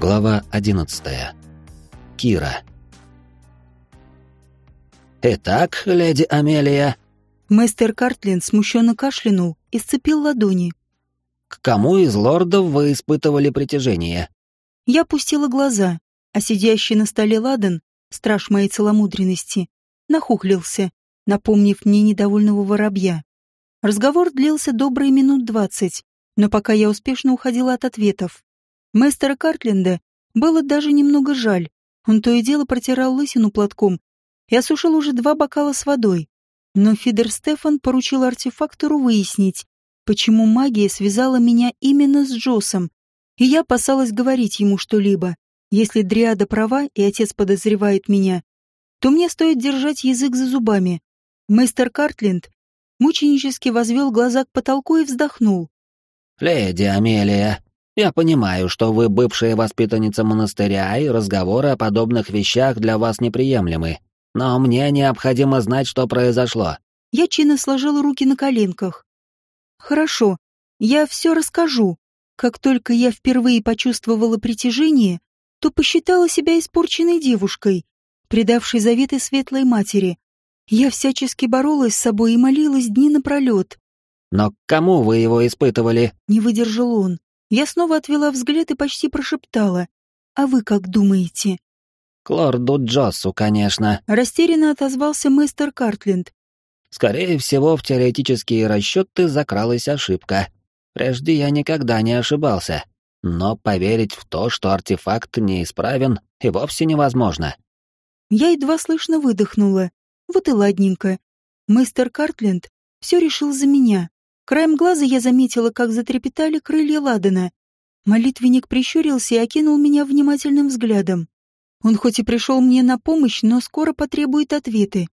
Глава 11. Кира. «Итак, леди Амелия...» Мастер Картлин смущенно кашлянул и сцепил ладони. «К кому из лордов вы испытывали притяжение?» Я опустила глаза, а сидящий на столе ладан, страж моей целомудренности, нахухлился, напомнив мне недовольного воробья. Разговор длился добрые минут двадцать, но пока я успешно уходила от ответов. Мастера Картленда было даже немного жаль. Он то и дело протирал лысину платком и осушил уже два бокала с водой. Но Фидер Стефан поручил артефактору выяснить, почему магия связала меня именно с Джосом, и я опасалась говорить ему что-либо. Если Дриада права и отец подозревает меня, то мне стоит держать язык за зубами. Мастер Картленд мученически возвел глаза к потолку и вздохнул. «Леди Амелия, я понимаю, что вы бывшая воспитанница монастыря, и разговоры о подобных вещах для вас неприемлемы. Но мне необходимо знать, что произошло. Я чинно сложила руки на коленках. Хорошо, я все расскажу. Как только я впервые почувствовала притяжение, то посчитала себя испорченной девушкой, предавшей заветы светлой матери. Я всячески боролась с собой и молилась дни напролет. «Но к кому вы его испытывали?» — не выдержал он. Я снова отвела взгляд и почти прошептала. «А вы как думаете?» «К лорду Джоссу, конечно», — растерянно отозвался мистер Картленд. «Скорее всего, в теоретические расчеты закралась ошибка. Прежде я никогда не ошибался. Но поверить в то, что артефакт неисправен, и вовсе невозможно». Я едва слышно выдохнула. Вот и ладненько. Мистер Картленд все решил за меня. Краем глаза я заметила, как затрепетали крылья Ладана. Молитвенник прищурился и окинул меня внимательным взглядом. Он хоть и пришел мне на помощь, но скоро потребует ответы.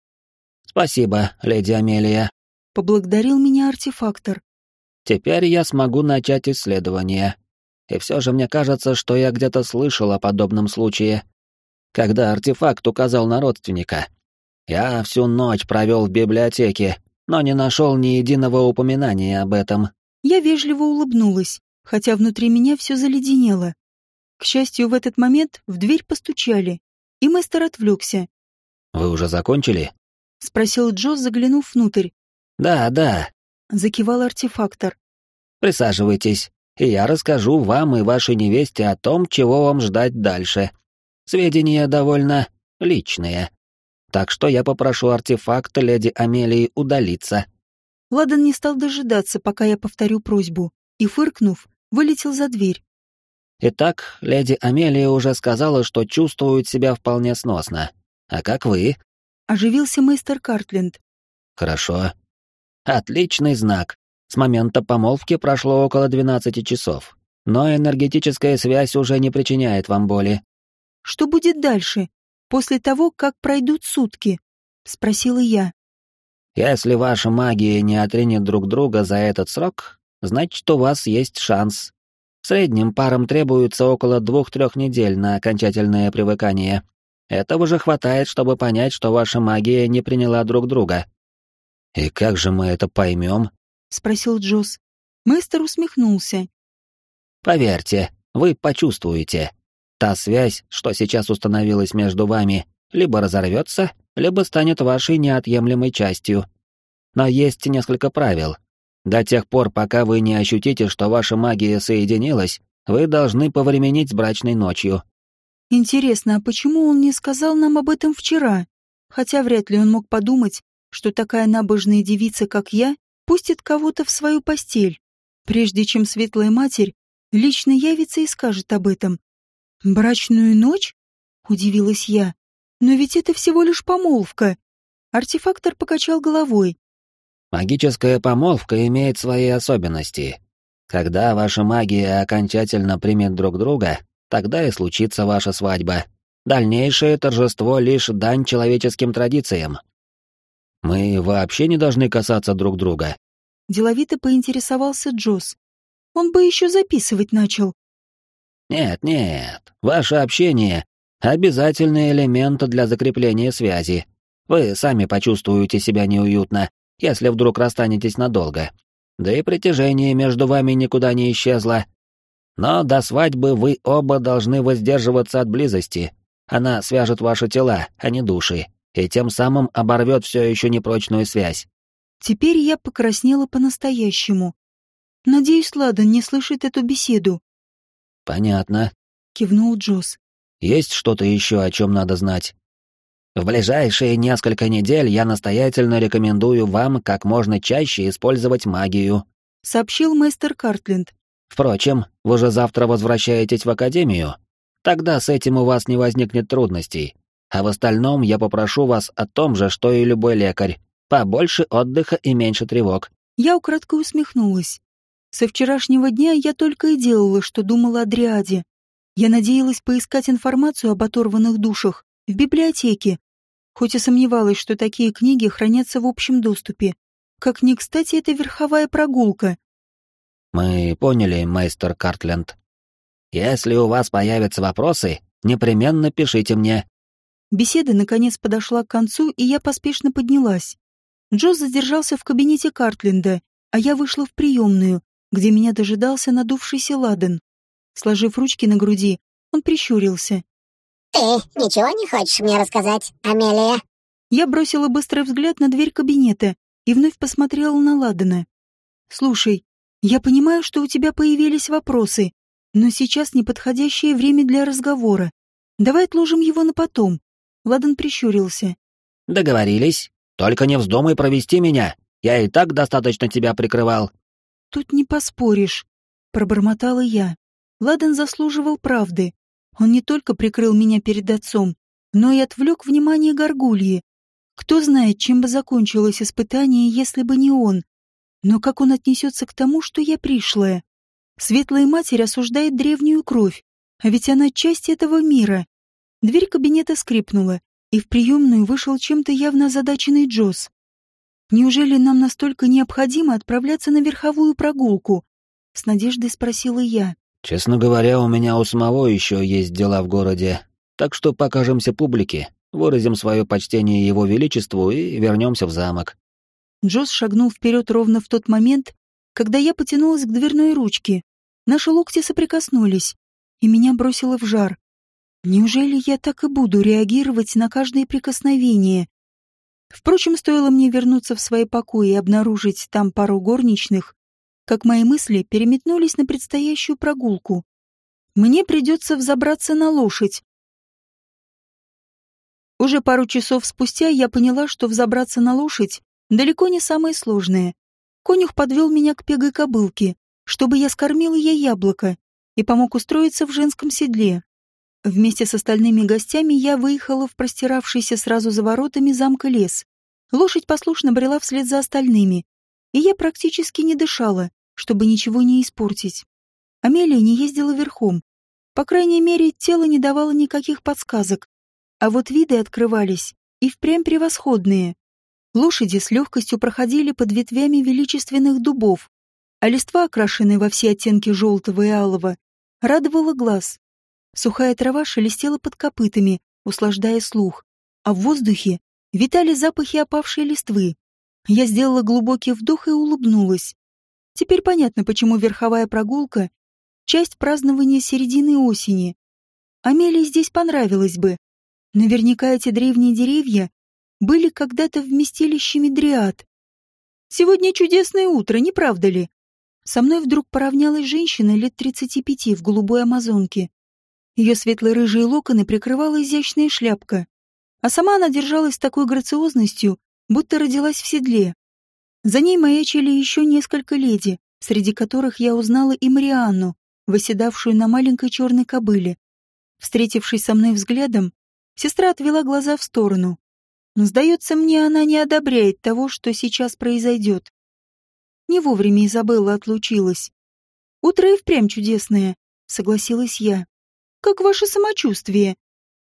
«Спасибо, леди Амелия», — поблагодарил меня артефактор. «Теперь я смогу начать исследование. И все же мне кажется, что я где-то слышал о подобном случае, когда артефакт указал на родственника. Я всю ночь провел в библиотеке, но не нашел ни единого упоминания об этом. Я вежливо улыбнулась, хотя внутри меня все заледенело. К счастью, в этот момент в дверь постучали, и мастер отвлекся. «Вы уже закончили?» — спросил Джо, заглянув внутрь. «Да, да», — закивал артефактор. «Присаживайтесь, и я расскажу вам и вашей невесте о том, чего вам ждать дальше. Сведения довольно личные так что я попрошу артефакт леди Амелии удалиться». Ладан не стал дожидаться, пока я повторю просьбу, и, фыркнув, вылетел за дверь. «Итак, леди Амелия уже сказала, что чувствует себя вполне сносно. А как вы?» Оживился мистер Картленд. «Хорошо. Отличный знак. С момента помолвки прошло около двенадцати часов. Но энергетическая связь уже не причиняет вам боли». «Что будет дальше?» После того, как пройдут сутки?» — спросила я. «Если ваша магия не отринет друг друга за этот срок, значит, у вас есть шанс. В среднем парам требуется около двух-трех недель на окончательное привыкание. Этого же хватает, чтобы понять, что ваша магия не приняла друг друга». «И как же мы это поймем?» — спросил Джосс. Мастер усмехнулся. «Поверьте, вы почувствуете. Та связь, что сейчас установилась между вами, либо разорвется, либо станет вашей неотъемлемой частью. Но есть несколько правил. До тех пор, пока вы не ощутите, что ваша магия соединилась, вы должны повременить с брачной ночью. Интересно, а почему он не сказал нам об этом вчера? Хотя вряд ли он мог подумать, что такая набожная девица, как я, пустит кого-то в свою постель, прежде чем светлая матерь лично явится и скажет об этом. «Брачную ночь?» — удивилась я. «Но ведь это всего лишь помолвка». Артефактор покачал головой. «Магическая помолвка имеет свои особенности. Когда ваша магия окончательно примет друг друга, тогда и случится ваша свадьба. Дальнейшее торжество — лишь дань человеческим традициям. Мы вообще не должны касаться друг друга». Деловито поинтересовался Джосс. Он бы еще записывать начал, нет, нет, ваше общение — обязательный элемент для закрепления связи. Вы сами почувствуете себя неуютно, если вдруг расстанетесь надолго. Да и притяжение между вами никуда не исчезло. Но до свадьбы вы оба должны воздерживаться от близости. Она свяжет ваши тела, а не души, и тем самым оборвет все еще непрочную связь. Теперь я покраснела по-настоящему. Надеюсь, Ладан не слышит эту беседу. Понятно, кивнул Джосс. Есть что-то еще, о чем надо знать? В ближайшие несколько недель я настоятельно рекомендую вам как можно чаще использовать магию, сообщил мастер Картленд. Впрочем, вы же завтра возвращаетесь в академию. Тогда с этим у вас не возникнет трудностей. А в остальном я попрошу вас о том же, что и любой лекарь. Побольше отдыха и меньше тревог. Я украдкой усмехнулась. Со вчерашнего дня я только и делала, что думала о Дриаде. Я надеялась поискать информацию об оторванных душах в библиотеке, хоть и сомневалась, что такие книги хранятся в общем доступе. Как ни кстати, это верховая прогулка. Мы поняли, мастер Картленд. Если у вас появятся вопросы, непременно пишите мне. Беседа наконец подошла к концу, и я поспешно поднялась. Джо задержался в кабинете Картленда, а я вышла в приемную, где меня дожидался надувшийся Ладен. Сложив ручки на груди, он прищурился. «Ты ничего не хочешь мне рассказать, Амелия?» Я бросила быстрый взгляд на дверь кабинета и вновь посмотрела на Ладена. «Слушай, я понимаю, что у тебя появились вопросы, но сейчас неподходящее время для разговора. Давай отложим его на потом. Ладан прищурился. Договорились. Только не вздумай провести меня. Я и так достаточно тебя прикрывал. Тут не поспоришь, пробормотала я. Ладан заслуживал правды. Он не только прикрыл меня перед отцом, но и отвлек внимание горгульи. Кто знает, чем бы закончилось испытание, если бы не он. Но как он отнесется к тому, что я пришлая? Светлая Матерь осуждает древнюю кровь, а ведь она часть этого мира. Дверь кабинета скрипнула, и в приемную вышел чем-то явно озадаченный Джосс. «Неужели нам настолько необходимо отправляться на верховую прогулку?» — с надеждой спросила я. «Честно говоря, у меня у самого еще есть дела в городе, так что покажемся публике, выразим свое почтение его величеству и вернемся в замок», Джосс шагнул вперед ровно в тот момент, когда я потянулась к дверной ручке. Наши локти соприкоснулись, и меня бросило в жар. Неужели я так и буду реагировать на каждое прикосновение? Впрочем, стоило мне вернуться в свои покои и обнаружить там пару горничных, как мои мысли переметнулись на предстоящую прогулку. Мне придется взобраться на лошадь. Уже пару часов спустя я поняла, что взобраться на лошадь далеко не самое сложное. Конюх подвел меня к пегой кобылке, чтобы я скормила ей яблоко и помог устроиться в женском седле. Вместе с остальными гостями я выехала в простиравшийся сразу за воротами замка лес. Лошадь послушно брела вслед за остальными, и я практически не дышала, чтобы ничего не испортить. Амелия не ездила верхом. По крайней мере, тело не давало никаких подсказок. А вот виды открывались и впрямь превосходные. Лошади с легкостью проходили под ветвями величественных дубов, а листва, окрашенная во все оттенки желтого и алого, радовала глаз. Сухая трава шелестела под копытами, услаждая слух, а в воздухе витали запахи опавшей листвы. Я сделала глубокий вдох и улыбнулась. Теперь понятно, почему верховая прогулка — часть празднования середины осени. Амелии здесь понравилось бы. Наверняка эти древние деревья были когда-то вместилищами дриад. Сегодня чудесное утро, не правда ли? Со мной вдруг поравнялась женщина лет 35 в голубой амазонке. Ее светло-рыжие локоны прикрывала изящная шляпка, а сама она держалась с такой грациозностью, будто родилась в седле. За ней маячили еще несколько леди, среди которых я узнала и Марианну, восседавшую на маленькой черной кобыле. Встретившись со мной взглядом, сестра отвела глаза в сторону, сдается мне, она не одобряет того, что сейчас произойдет. Не вовремя Изабелла отлучилась. «Утро и впрямь чудесное», — согласилась я. «Как ваше самочувствие?»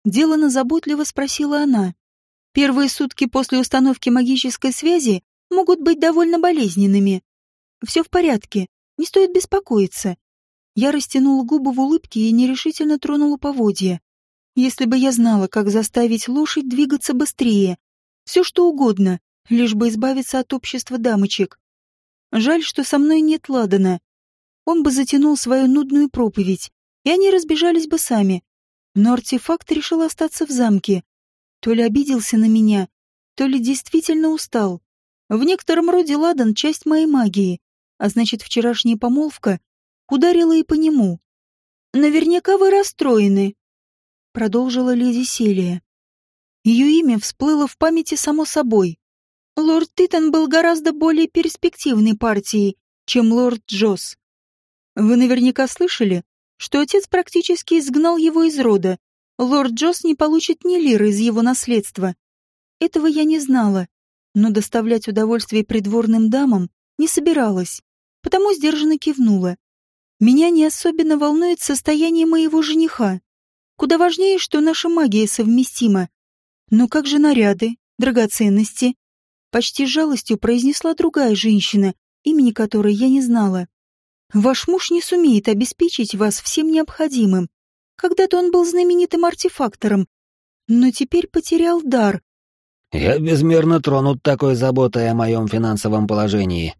Делано заботливо спросила она. «Первые сутки после установки магической связи могут быть довольно болезненными. Все в порядке, не стоит беспокоиться». Я растянула губы в улыбке и нерешительно тронула поводья. Если бы я знала, как заставить лошадь двигаться быстрее. Все что угодно, лишь бы избавиться от общества дамочек. Жаль, что со мной нет Ладана. он бы затянул свою нудную проповедь, и они разбежались бы сами. Но артефакт решил остаться в замке. То ли обиделся на меня, то ли действительно устал. В некотором роде Ладан — часть моей магии, а значит, вчерашняя помолвка ударила и по нему. «Наверняка вы расстроены», — продолжила леди Селия. Ее имя всплыло в памяти само собой. Лорд Титон был гораздо более перспективной партией, чем лорд Джосс. Вы наверняка слышали, что отец практически изгнал его из рода. Лорд Джосс не получит ни лиры из его наследства. Этого я не знала, но доставлять удовольствие придворным дамам не собиралась, потому сдержанно кивнула. Меня не особенно волнует состояние моего жениха. Куда важнее, что наша магия совместима. Но как же наряды, драгоценности? Почти жалостью произнесла другая женщина, имени которой я не знала. Ваш муж не сумеет обеспечить вас всем необходимым. Когда-то он был знаменитым артефактором, но теперь потерял дар. Я безмерно тронут такой заботой о моем финансовом положении.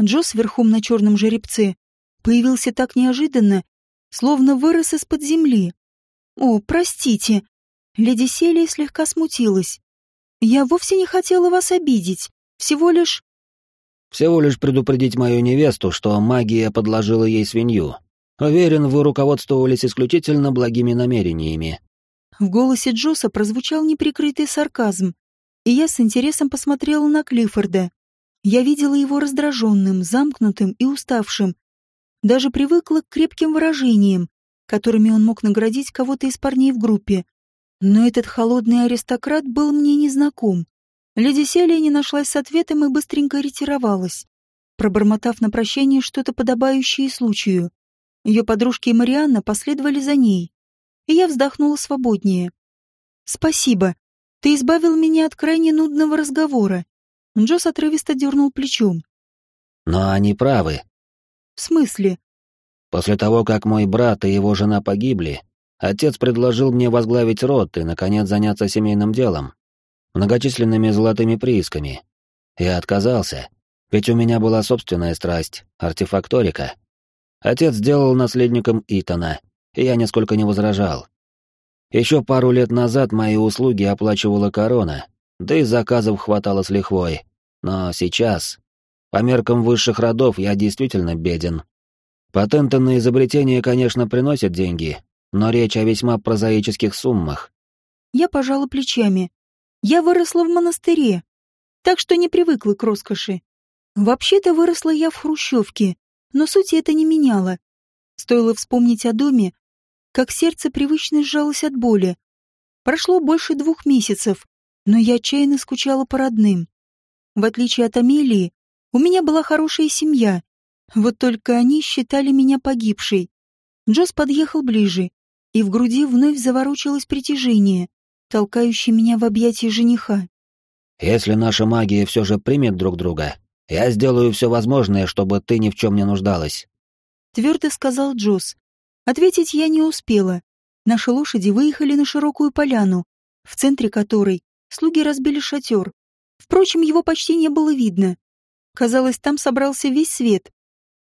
Джос верхом на черном жеребце появился так неожиданно, словно вырос из-под земли. О, простите. Леди Селия слегка смутилась. Я вовсе не хотела вас обидеть. Всего лишь... Всего лишь предупредить мою невесту, что магия подложила ей свинью. Уверен, вы руководствовались исключительно благими намерениями. В голосе Джоса прозвучал неприкрытый сарказм, и я с интересом посмотрела на Клиффорда. Я видела его раздраженным, замкнутым и уставшим. Даже привыкла к крепким выражениям, которыми он мог наградить кого-то из парней в группе. Но этот холодный аристократ был мне незнаком. Леди Селия не нашлась с ответом и быстренько ретировалась, пробормотав на прощание что-то подобающее случаю. Ее подружки и Марианна последовали за ней, и я вздохнула свободнее. «Спасибо. Ты избавил меня от крайне нудного разговора». Джос отрывисто дернул плечом. «Но они правы». «В смысле?» «После того, как мой брат и его жена погибли, Отец предложил мне возглавить род и, наконец, заняться семейным делом, многочисленными золотыми приисками. Я отказался, ведь у меня была собственная страсть — артефакторика. Отец сделал наследником Итана, и я нисколько не возражал. Еще пару лет назад мои услуги оплачивала корона, да и заказов хватало с лихвой. Но сейчас, по меркам высших родов, я действительно беден. Патенты на изобретение, конечно, приносят деньги, но речь о весьма прозаических суммах. Я пожала плечами. Я выросла в монастыре, так что не привыкла к роскоши. Вообще-то выросла я в хрущевке, но суть это не меняло. Стоило вспомнить о доме, как сердце привычно сжалось от боли. Прошло больше двух месяцев, но я отчаянно скучала по родным. В отличие от Амелии, у меня была хорошая семья, вот только они считали меня погибшей. Джос подъехал ближе, и в груди вновь заворочилось притяжение, толкающее меня в объятия жениха. «Если наша магия все же примет друг друга, я сделаю все возможное, чтобы ты ни в чем не нуждалась», — твердо сказал Джосс. Ответить я не успела. Наши лошади выехали на широкую поляну, в центре которой слуги разбили шатер. Впрочем, его почти не было видно. Казалось, там собрался весь свет.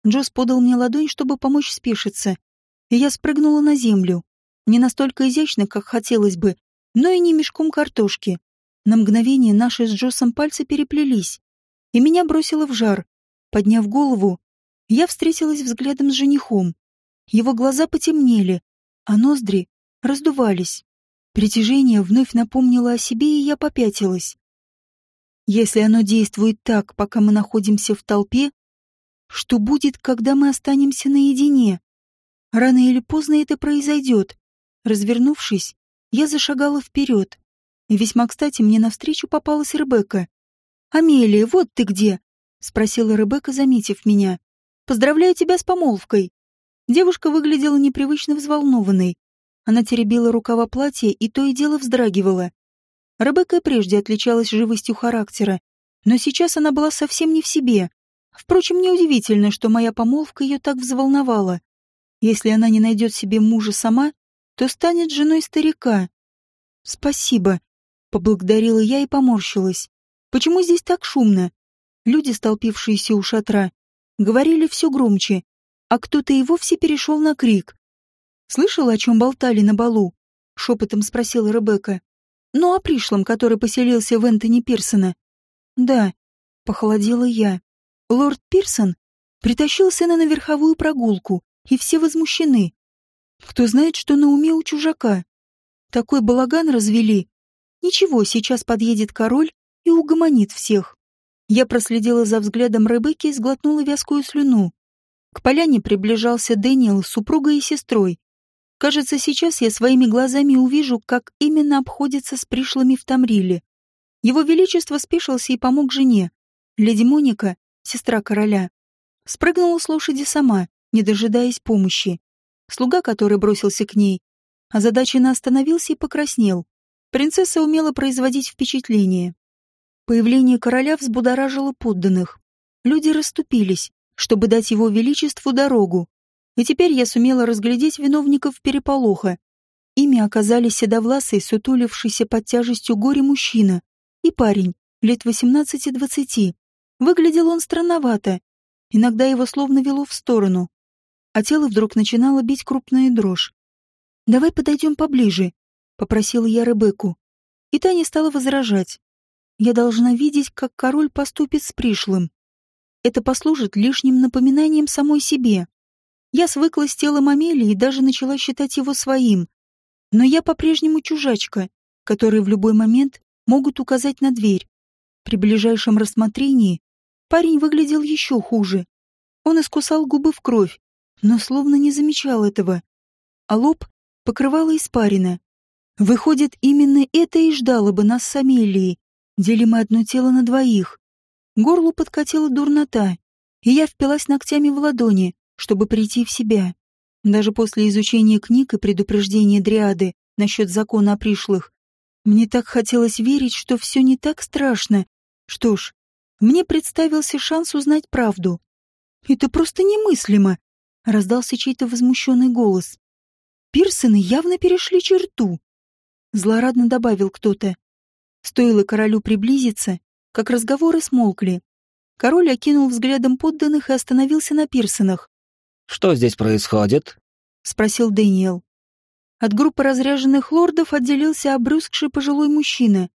Джосс подал мне ладонь, чтобы помочь спешиться, и я спрыгнула на землю. Не настолько изящно, как хотелось бы, но и не мешком картошки. На мгновение наши с Джоссом пальцы переплелись, и меня бросило в жар. Подняв голову, я встретилась взглядом с женихом. Его глаза потемнели, а ноздри раздувались. Притяжение вновь напомнило о себе, и я попятилась. Если оно действует так, пока мы находимся в толпе, что будет, когда мы останемся наедине? Рано или поздно это произойдет. Развернувшись, я зашагала вперед. И весьма кстати мне навстречу попалась Ребекка. «Амелия, вот ты где!» — спросила Ребекка, заметив меня. «Поздравляю тебя с помолвкой!» Девушка выглядела непривычно взволнованной. Она теребила рукава платья и то и дело вздрагивала. Ребекка прежде отличалась живостью характера, но сейчас она была совсем не в себе. Впрочем, неудивительно, что моя помолвка ее так взволновала. Если она не найдет себе мужа сама, то станет женой старика. Спасибо, поблагодарила я и поморщилась. Почему здесь так шумно? Люди, столпившиеся у шатра, говорили все громче. а кто-то и вовсе перешел на крик. «Слышала, о чем болтали на балу?» — шепотом спросила Ребекка. «Ну, о пришлом, который поселился в Энтони Пирсона». «Да», — похолодела я. Лорд Пирсон притащил сына на верховую прогулку, и все возмущены. Кто знает, что на уме у чужака. Такой балаган развели. Ничего, сейчас подъедет король и угомонит всех. Я проследила за взглядом Ребекки и сглотнула вязкую слюну. К поляне приближался Дэниел с супругой и сестрой. Кажется, сейчас я своими глазами увижу, как именно обходится с пришлыми в Тамриле. Его Величество спешился и помог жене. Леди Моника, сестра короля, спрыгнула с лошади сама, не дожидаясь помощи. Слуга, который бросился к ней, озадаченно остановился и покраснел. Принцесса умела производить впечатление. Появление короля взбудоражило подданных. Люди расступились, чтобы дать его величеству дорогу. И теперь я сумела разглядеть виновников переполоха. Ими оказались седовласый, сутулившийся под тяжестью горя мужчина и парень, лет 18-20. Выглядел он странновато. Иногда его словно вело в сторону. А тело вдруг начинало бить крупная дрожь. «Давай подойдем поближе», — попросила я Ребекку. И та не стала возражать. «Я должна видеть, как король поступит с пришлым. Это послужит лишним напоминанием самой себе. Я свыклась с телом Амелии и даже начала считать его своим. Но я по-прежнему чужачка, которые в любой момент могут указать на дверь. При ближайшем рассмотрении парень выглядел еще хуже. Он искусал губы в кровь, но словно не замечал этого. А лоб покрывала испарина. Выходит, именно это и ждало бы нас с Амелией. Делим одно тело на двоих. Горлу подкатила дурнота, и я впилась ногтями в ладони, чтобы прийти в себя. Даже после изучения книг и предупреждения Дриады насчет закона о пришлых, мне так хотелось верить, что все не так страшно. Что ж, мне представился шанс узнать правду. Это просто немыслимо, раздался чей-то возмущенный голос. Пирсоны явно перешли черту. Злорадно добавил кто-то. Стоило королю приблизиться, как разговоры смолкли. Король окинул взглядом подданных и остановился на Пирсонах. «Что здесь происходит?» — спросил Дэниел. От группы разряженных лордов отделился обрюзгший пожилой мужчина.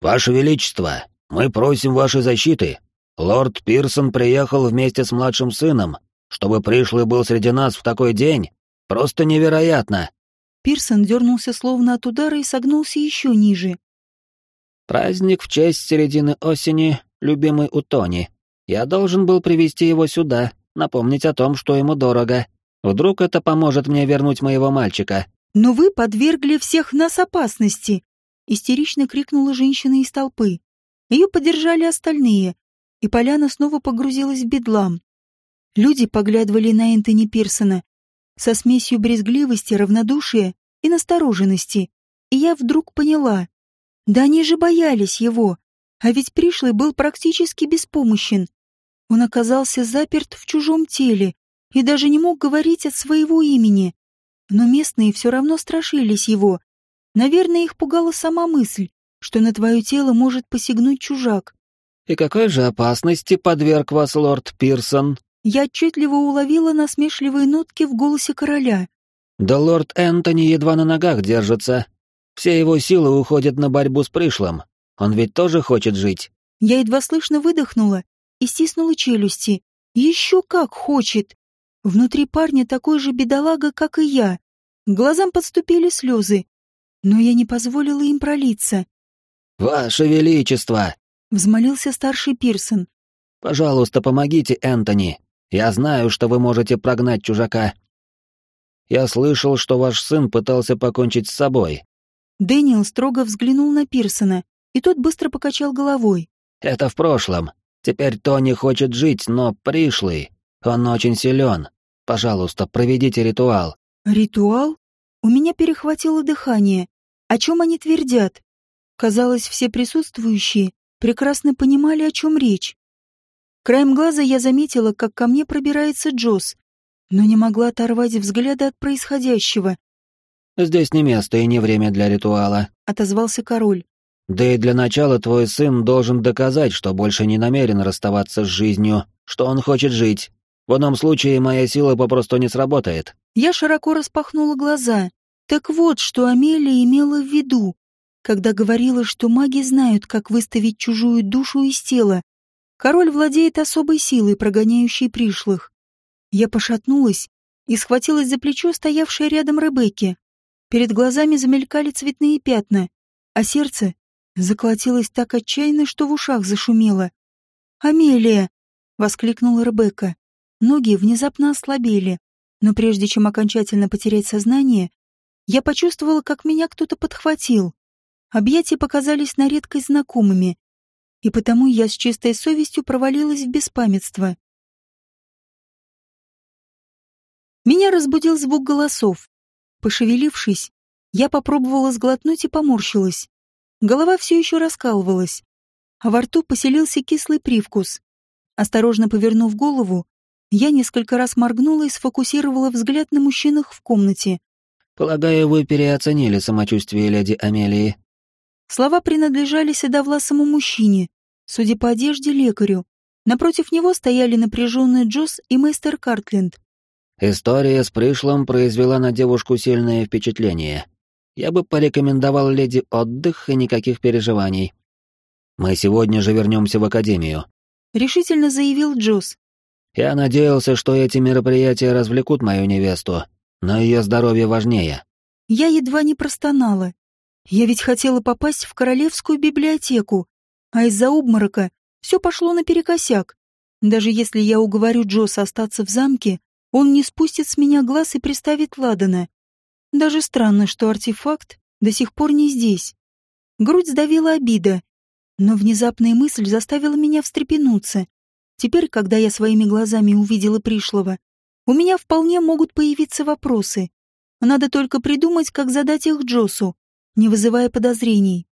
«Ваше Величество, мы просим вашей защиты. Лорд Пирсон приехал вместе с младшим сыном. Чтобы пришлый был среди нас в такой день, просто невероятно!» Пирсон дернулся словно от удара и согнулся еще ниже. Праздник в честь середины осени, любимый у Тони. Я должен был привести его сюда, напомнить о том, что ему дорого. Вдруг это поможет мне вернуть моего мальчика. Но вы подвергли всех нас опасности, истерично крикнула женщина из толпы. Ее поддержали остальные, и поляна снова погрузилась в бедлам. Люди поглядывали на Энтони Пирсона со смесью брезгливости, равнодушия и настороженности, и я вдруг поняла, да они же боялись его. А ведь пришлый был практически беспомощен. Он оказался заперт в чужом теле и даже не мог говорить от своего имени. Но местные все равно страшились его. Наверное, их пугала сама мысль, что на твое тело может посягнуть чужак. «И какой же опасности подверг вас лорд Пирсон?» Я отчетливо уловила насмешливые нотки в голосе короля. «Да лорд Энтони едва на ногах держится. Все его силы уходят на борьбу с пришлым. Он ведь тоже хочет жить. Я едва слышно выдохнула и стиснула челюсти. Еще как хочет. Внутри парня такой же бедолага, как и я. Глазам подступили слезы. Но я не позволила им пролиться. «Ваше Величество!» — взмолился старший Пирсон. «Пожалуйста, помогите Энтони. Я знаю, что вы можете прогнать чужака. Я слышал, что ваш сын пытался покончить с собой. Дэниел строго взглянул на Пирсона, и тот быстро покачал головой. «Это в прошлом. Теперь Тони хочет жить, но пришлый. Он очень силен. Пожалуйста, проведите ритуал». «Ритуал?» У меня перехватило дыхание. О чем они твердят? Казалось, все присутствующие прекрасно понимали, о чем речь. Краем глаза я заметила, как ко мне пробирается Джосс, но не могла оторвать взгляда от происходящего. «Здесь не место и не время для ритуала», — отозвался король. «Да и для начала твой сын должен доказать, что больше не намерен расставаться с жизнью, что он хочет жить. В ином случае моя сила попросту не сработает. Я широко распахнула глаза. Так вот, что Амелия имела в виду, когда говорила, что маги знают, как выставить чужую душу из тела. Король владеет особой силой, прогоняющей пришлых. Я пошатнулась и схватилась за плечо стоявшей рядом Ребекки. Перед глазами замелькали цветные пятна, а сердце заколотилось так отчаянно, что в ушах зашумело. «Амелия!» — воскликнула Ребекка. Ноги внезапно ослабели, но прежде чем окончательно потерять сознание, я почувствовала, как меня кто-то подхватил. Объятия показались на редкость знакомыми, и потому я с чистой совестью провалилась в беспамятство. Меня разбудил звук голосов. Пошевелившись, я попробовала сглотнуть и поморщилась. Голова все еще раскалывалась, а во рту поселился кислый привкус. Осторожно повернув голову, я несколько раз моргнула и сфокусировала взгляд на мужчинах в комнате. «Полагаю, вы переоценили самочувствие леди Амелии». Слова принадлежали седовласому мужчине, судя по одежде, лекарю. Напротив него стояли напряженный Джосс и мейстер Картленд. История с пришлым произвела на девушку сильное впечатление. Я бы порекомендовал леди отдых и никаких переживаний. Мы сегодня же вернемся в академию. Решительно заявил Джосс. Я надеялся, что эти мероприятия развлекут мою невесту, но ее здоровье важнее. Я едва не простонала. Я ведь хотела попасть в королевскую библиотеку, а из-за обморока все пошло наперекосяк. Даже если я уговорю Джосса остаться в замке, он не спустит с меня глаз и приставит Ладана. Даже странно, что артефакт до сих пор не здесь. Грудь сдавила обида, но внезапная мысль заставила меня встрепенуться. Теперь, когда я своими глазами увидела пришлого, у меня вполне могут появиться вопросы. Надо только придумать, как задать их Джосу, не вызывая подозрений.